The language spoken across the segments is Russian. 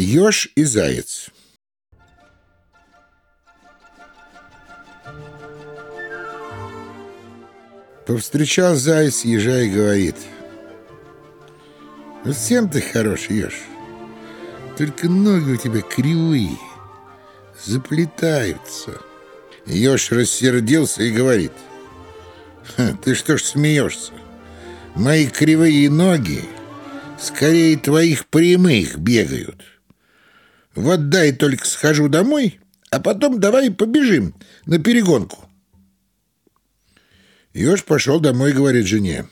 Еж и заяц. Повстречал заяц ежа и говорит. «Вот всем ты хороший, еж. Только ноги у тебя кривые, заплетаются». Еж рассердился и говорит. «Ты что ж смеешься? Мои кривые ноги скорее твоих прямых бегают. Вот дай только схожу домой, а потом давай побежим на перегонку». Еж пошел домой говорит жене.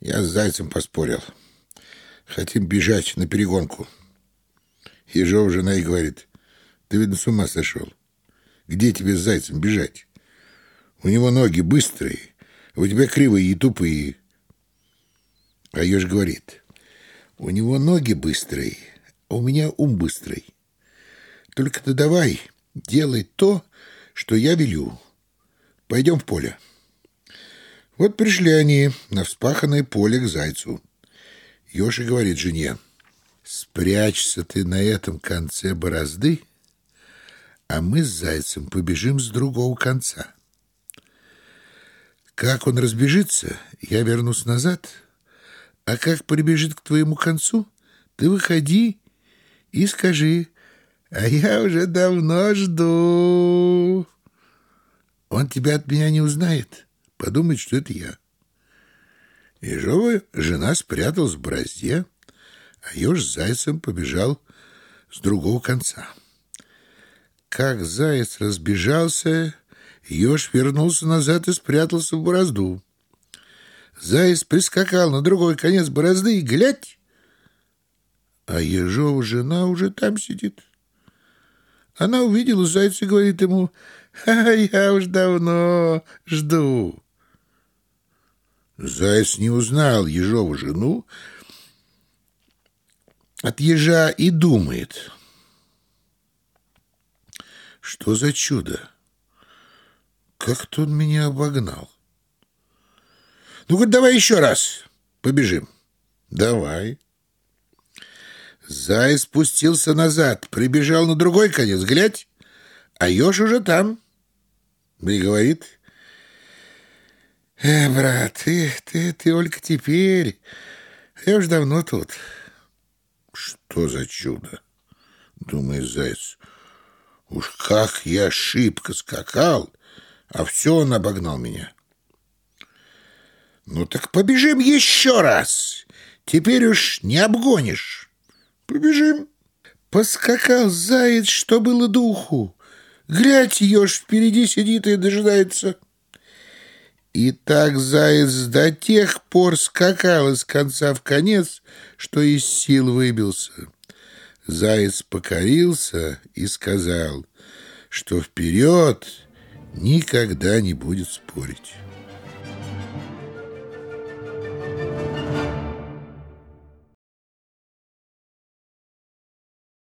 Я с зайцем поспорил. Хотим бежать на перегонку. Ежова жена и говорит. Ты, видно, с ума сошел. Где тебе с зайцем бежать? У него ноги быстрые, а у тебя кривые и тупые. А еж говорит. У него ноги быстрые, а у меня ум быстрый. Только ты давай, делай то, что я велю. Пойдем в поле. Вот пришли они на вспаханное поле к зайцу. Ёша говорит жене, «Спрячься ты на этом конце борозды, а мы с зайцем побежим с другого конца. Как он разбежится, я вернусь назад, а как прибежит к твоему концу, ты выходи и скажи, а я уже давно жду. Он тебя от меня не узнает» подумает, что это я. Ежова жена спряталась в борозде, а еж с зайцем побежал с другого конца. Как заяц разбежался, еж вернулся назад и спрятался в борозду. Заяц прискакал на другой конец борозды и глядь, а ежова жена уже там сидит. Она увидела зайца и говорит ему, «А я уж давно жду». Заяц не узнал ежову жену от ежа и думает. Что за чудо? Как-то он меня обогнал. Ну-ка, давай еще раз побежим. Давай. Заяц спустился назад, прибежал на другой конец, глядь, а еж уже там. И говорит, Э, брат, ты, ты, ты только теперь. Я уж давно тут. Что за чудо? Думает заяц. Уж как я шибко скакал, а все он обогнал меня. Ну так побежим еще раз. Теперь уж не обгонишь. Побежим. Поскакал заяц, что было духу. Глядь, еж впереди сидит и дожидается. И так заяц до тех пор скакал из конца в конец, что из сил выбился. Заяц покорился и сказал, что вперед никогда не будет спорить.